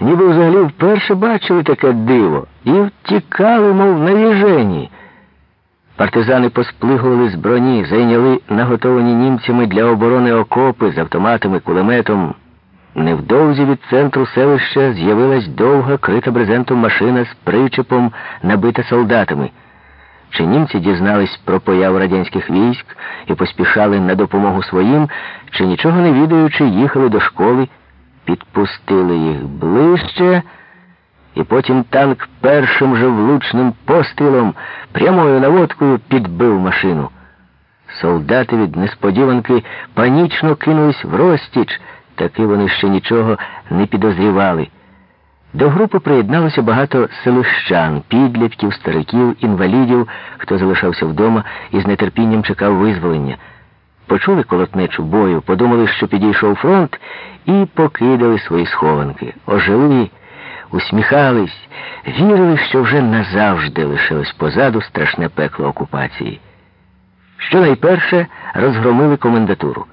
ніби взагалі вперше бачили таке диво і втікали, мов на віжені. Партизани посплигували з броні, зайняли наготовані німцями для оборони окопи з автоматами, кулеметом. Невдовзі від центру селища з'явилась довга крита брезентом машина з причепом, набита солдатами. Чи німці дізнались про появу радянських військ і поспішали на допомогу своїм, чи нічого не відаючи, їхали до школи, підпустили їх ближче, і потім танк першим же влучним пострілом прямою наводкою підбив машину. Солдати від несподіванки панічно кинулись в розтіч. Таки вони ще нічого не підозрівали. До групи приєдналося багато селищан, підлітків, стариків, інвалідів, хто залишався вдома і з нетерпінням чекав визволення. Почули колотнечу бою, подумали, що підійшов фронт, і покидали свої схованки. Ожили, усміхались, вірили, що вже назавжди лишилось позаду страшне пекло окупації. Що найперше розгромили комендатуру.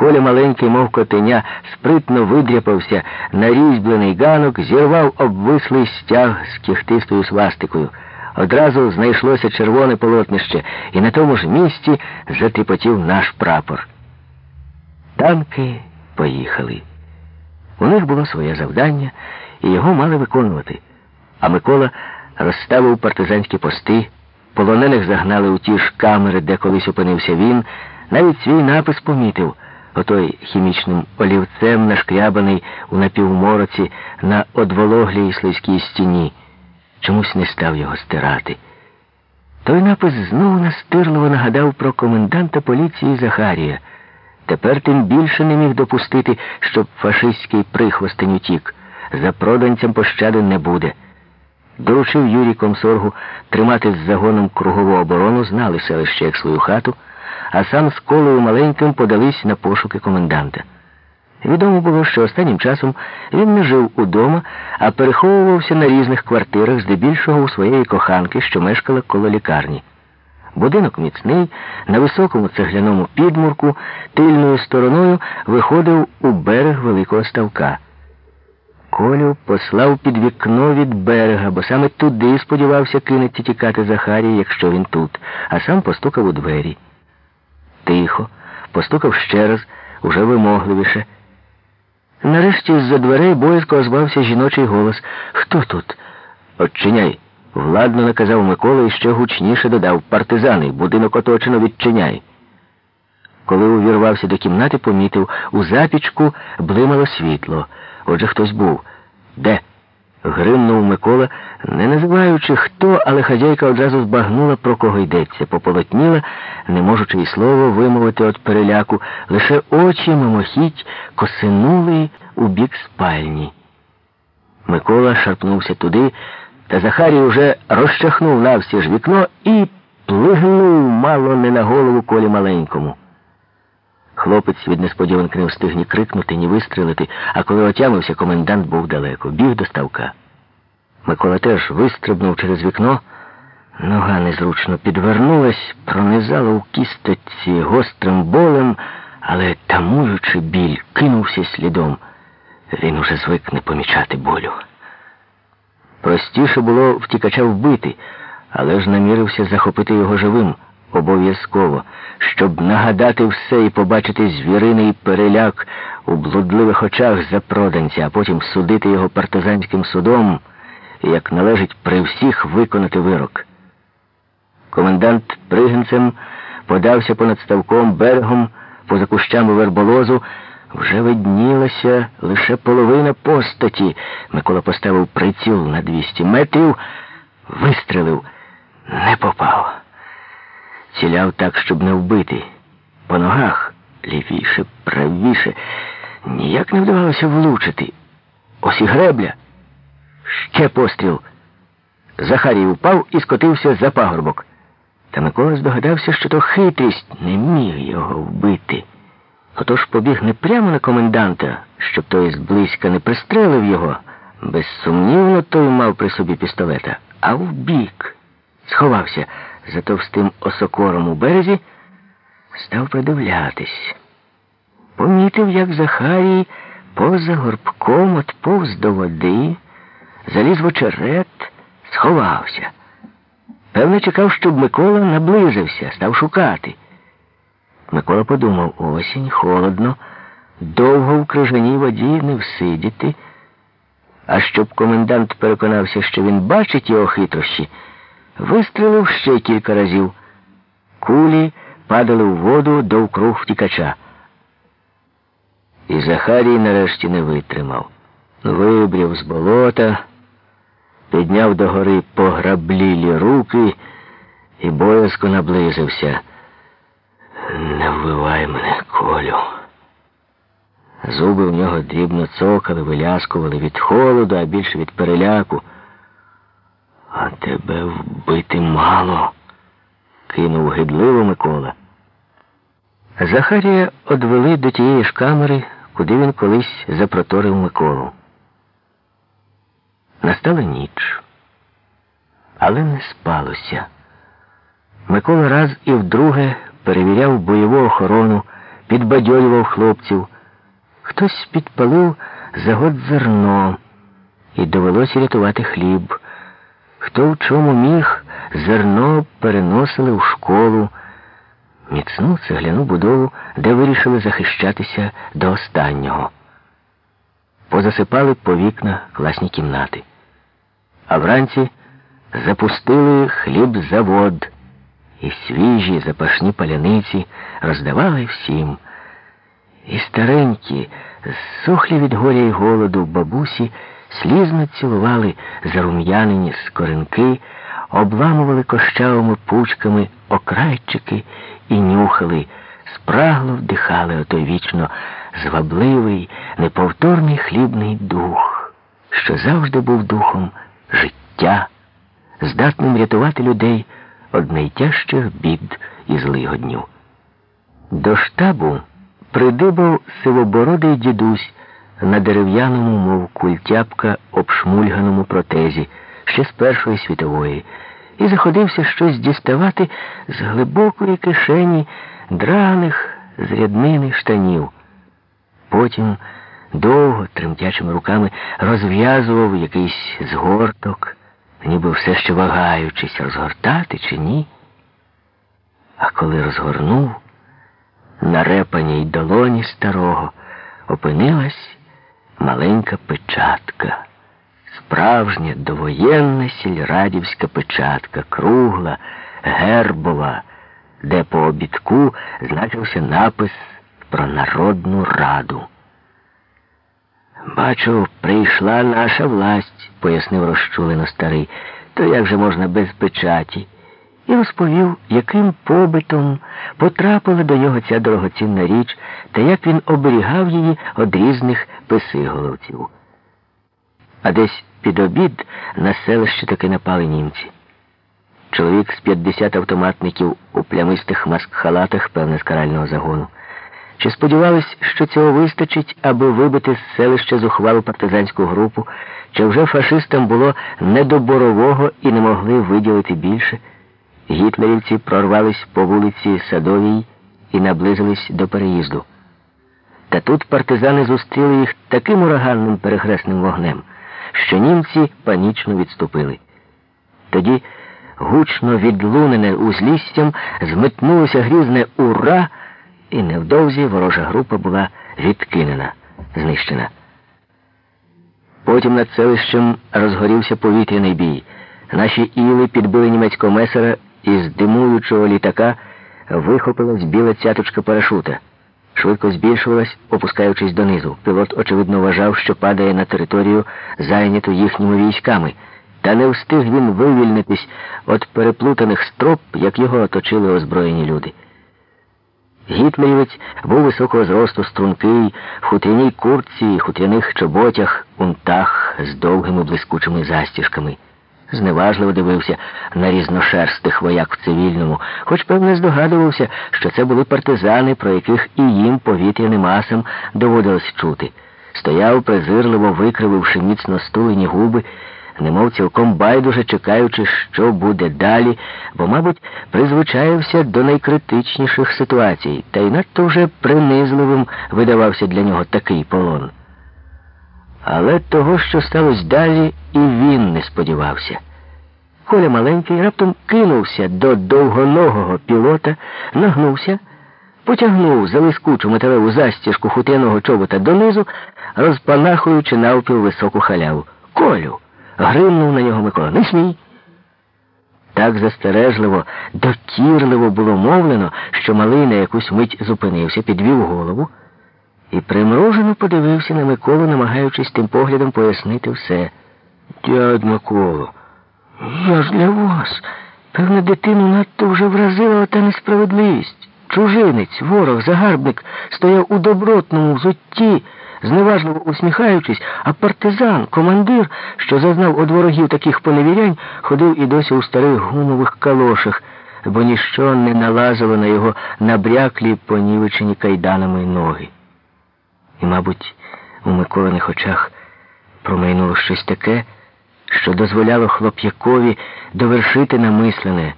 Коля маленький, мов котеня, спритно видряпався на різьблений ганок, зірвав обвислий стяг з кіхтистою свастикою. Одразу знайшлося червоне полотнище, і на тому ж місці затріпотів наш прапор. Танки поїхали. У них було своє завдання, і його мали виконувати. А Микола розставив партизанські пости, полонених загнали у ті ж камери, де колись опинився він, навіть свій напис помітив, отой хімічним олівцем нашкрябаний у напівмороці на одвологлій слизькій стіні. Чомусь не став його стирати. Той напис знову настирливо нагадав про коменданта поліції Захарія. Тепер тим більше не міг допустити, щоб фашистський прихвостень утік. За проданцям пощади не буде. Доручив Юрій Комсоргу тримати з загоном кругову оборону, знали селище як свою хату, а сам з колою маленьким подались на пошуки коменданта. Відомо було, що останнім часом він не жив удома, а переховувався на різних квартирах, здебільшого у своєї коханки, що мешкала коло лікарні. Будинок міцний, на високому цегляному підмурку, тильною стороною виходив у берег великого ставка. Колю послав під вікно від берега, бо саме туди сподівався кинеться тікати Захарій, якщо він тут, а сам постукав у двері. Тихо, постукав ще раз, уже вимогливіше. Нарешті з-за дверей боязко озвався жіночий голос. Хто тут? Отчиняй. Владно наказав Микола і ще гучніше додав партизани, будинок оточено відчиняй. Коли увірвався до кімнати, помітив, у запічку блимало світло. Отже, хтось був. Де? Гримнув Микола, не називаючи хто, але хазяйка одразу збагнула, про кого йдеться, пополотніла, не можучи й слово вимовити від переляку, лише очі мимохідь косинули у бік спальні. Микола шарпнувся туди, та Захарій уже розчахнув навсі ж вікно і плигнув мало не на голову колі маленькому. Хлопець від несподіванки не встиг ні крикнути, ні вистрелити, а коли отямився, комендант був далеко, біг до ставка. Микола теж вистрибнув через вікно, нога незручно підвернулась, пронизала у кісточці гострим болем, але, тамуючи біль, кинувся слідом. Він уже звик не помічати болю. Простіше було втікача вбити, але ж намірився захопити його живим. Обов'язково, щоб нагадати все і побачити звіриний переляк у блудливих очах запроданця, а потім судити його партизанським судом, як належить при всіх виконати вирок. Комендант пригінцем подався понад ставком берегом, поза кущами верболозу. Вже виднілася лише половина постаті. Микола поставив приціл на 200 метрів, вистрелив, не попав. Ціляв так, щоб не вбити. По ногах лівіше, правіше. Ніяк не вдавалося влучити. Ось і гребля. Ще постріл. Захарій упав і скотився за пагорбок. Та Микола здогадався, що то хитрість не міг його вбити. Отож побіг не прямо на коменданта, щоб той зблизька не пристрелив його. Безсумнівно той мав при собі пістолета, а вбік. Сховався за товстим осокором у березі, став придивлятись. Помітив, як Захарій поза горбком отповз до води, заліз в очерет, сховався. Певне, чекав, щоб Микола наблизився, став шукати. Микола подумав, осінь, холодно, довго в крижаній воді не всидіти. А щоб комендант переконався, що він бачить його хитрощі, вистрелив ще кілька разів. Кулі падали в воду довкруг втікача. І Захарій нарешті не витримав. Вибрів з болота, підняв догори пограблілі руки і боязко наблизився. Не вбивай мене, Колю. Зуби в нього дрібно цокали, виляскували від холоду, а більше від переляку. А тебе вбити мало, кинув гидливо Микола. Захарія одвели до тієї ж камери, куди він колись запроторив Миколу. Настала ніч, але не спалося. Микола раз і вдруге перевіряв бойову охорону, підбадьорював хлопців. Хтось підпалив загод зерно, і довелося рятувати хліб. Хто в чому міг, зерно переносили в школу, міцну цегляну будову, де вирішили захищатися до останнього. Позасипали по вікна класні кімнати. А вранці запустили хлібзавод і свіжі запашні паляниці роздавали всім. І старенькі, зсохлі від горя й голоду бабусі, слізно цілували зарум'янені скоринки, обламували кощавими пучками окрайчики і нюхали, спрагло вдихали отой вічно звабливий, неповторний хлібний дух, що завжди був духом життя, здатним рятувати людей од найтяжчих бід і злигодню. До штабу придибав сивобородий дідусь на дерев'яному, мов культяпка, обшмульганому протезі ще з Першої світової, і заходився щось діставати з глибокої кишені драних з ряднини штанів. Потім довго тремтячими руками розв'язував якийсь згорток, ніби все ще вагаючись, розгортати чи ні. А коли розгорнув, на репаній долоні старого опинилась маленька печатка, справжня довоєнна сільрадівська печатка, кругла, гербова, де по обідку значився напис про народну раду. Бачу, прийшла наша власть, пояснив розчулено старий. То як же можна без печаті? І розповів, яким побитом потрапила до нього ця дорогоцінна річ та як він оберігав її від різних писиголовців. А десь під обід на селище таки напали німці. Чоловік з 50 автоматників у плямистих маск-халатах, певне, з карального загону. Чи сподівались, що цього вистачить, аби вибити з селища зухвалу партизанську групу, чи вже фашистам було не до борового і не могли виділити більше? Гітлерівці прорвались по вулиці Садовій і наблизились до переїзду. Та тут партизани зустріли їх таким ураганним перехресним вогнем, що німці панічно відступили. Тоді гучно відлунене узліссям зметнулося грізне ура, і невдовзі ворожа група була відкинена, знищена. Потім над селищем розгорівся повітряний бій. Наші іли підбили німецького месера із димуючого літака вихопилась біла цяточка парашута. Швидко збільшувалась, опускаючись донизу. Пілот, очевидно, вважав, що падає на територію, зайняту їхніми військами. Та не встиг він вивільнитись від переплутаних строп, як його оточили озброєні люди. Гітлерівець був високого зросту, стрункий, в хутряній курці хутряних чоботях, унтах з довгими блискучими застіжками зневажливо дивився на різношерстих вояк в цивільному, хоч, певне, здогадувався, що це були партизани, про яких і їм повітряним асам доводилось чути. Стояв, презирливо викрививши міцно стулені губи, немов цілком байдуже чекаючи, що буде далі, бо, мабуть, призвичаєвся до найкритичніших ситуацій, та й надто вже принизливим видавався для нього такий полон. Але того, що сталося далі, і він не сподівався. Коля маленький раптом кинувся до довгоногого пілота, нагнувся, потягнув за лискучу металеву застіжку хутряного чобота донизу, розпанахуючи навпіл високу халяву. Колю! гримнув на нього Микола. Не смій. Так застережливо, докірливо було мовлено, що малий на якусь мить зупинився, підвів голову і примружено подивився на Миколу, намагаючись тим поглядом пояснити все. Дядь Миколо, я ж для вас. Певне, дитину надто вже вразила ота несправедливість. Чужинець, ворог, загарбник стояв у добротному взутті, зневажливо усміхаючись, а партизан, командир, що зазнав од ворогів таких поневірянь, ходив і досі у старих гумових калошах, бо ніщо не налазило на його набряклі, понівечені кайданами ноги. І, мабуть, у Миколиних очах промайнуло щось таке, що дозволяло хлоп'якові довершити намислене,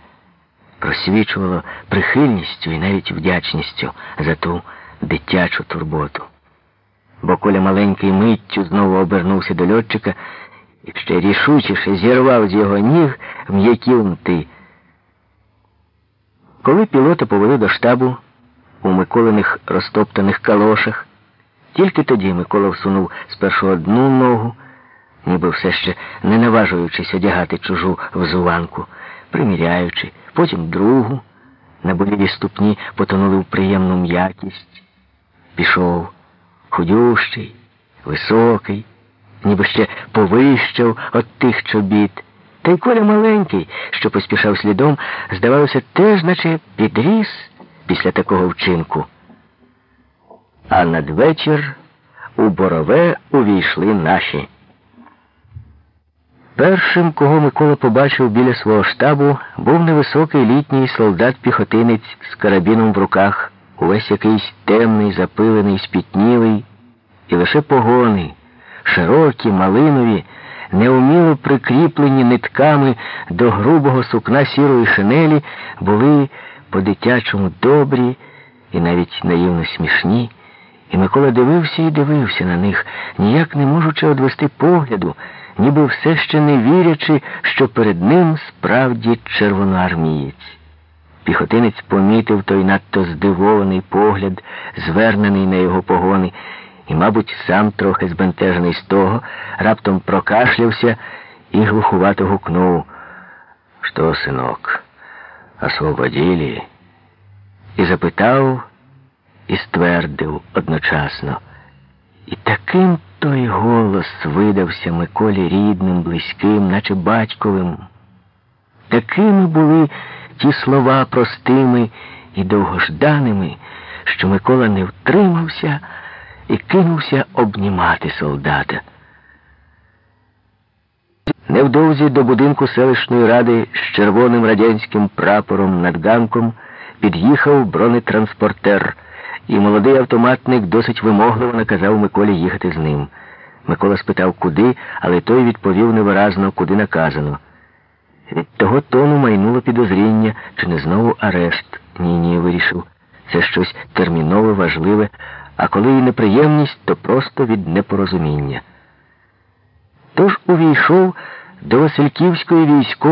просвічувало прихильністю і навіть вдячністю за ту дитячу турботу. Бо Коля маленький миттю знову обернувся до льотчика і ще рішучіше зірвав з його ніг м'які унти. Коли пілота повели до штабу у Миколиних розтоптаних калошах, тільки тоді Микола всунув спершу одну ногу, ніби все ще не наважуючись одягати чужу взуванку, приміряючи, потім другу, на болілі ступні потонули в приємну м'якість. Пішов худющий, високий, ніби ще повищав от тих чобіт. Та й Коля маленький, що поспішав слідом, здавалося, теж наче підріс після такого вчинку. А надвечір у борове увійшли наші. Першим, кого Микола побачив біля свого штабу, був невисокий літній солдат-піхотинець з карабіном в руках, увесь якийсь темний, запилений, спітнілий, і лише погони, широкі, малинові, неуміло прикріплені нитками до грубого сукна сірої шинелі, були по-дитячому добрі і навіть наївно смішні. І Микола дивився і дивився на них, ніяк не можучи одвести погляду, ніби все ще не вірячи, що перед ним справді червоноармієць. Піхотинець помітив той надто здивований погляд, звернений на його погони, і, мабуть, сам трохи збентежений з того, раптом прокашлявся і глухувато гукнув. «Що, синок, освободили?» І запитав і ствердив одночасно. І таким той голос видався Миколі рідним, близьким, наче батьковим. Такими були ті слова простими і довгожданими, що Микола не втримався і кинувся обнімати солдата. Невдовзі до будинку селищної ради з червоним радянським прапором над ганком під'їхав бронетранспортер, і молодий автоматник досить вимогливо наказав Миколі їхати з ним. Микола спитав, куди, але той відповів невиразно, куди наказано. Від того тону майнуло підозріння, чи не знову арешт. Ні, ні, вирішив. Це щось термінове, важливе, а коли і неприємність, то просто від непорозуміння. Тож увійшов до Васильківської військової.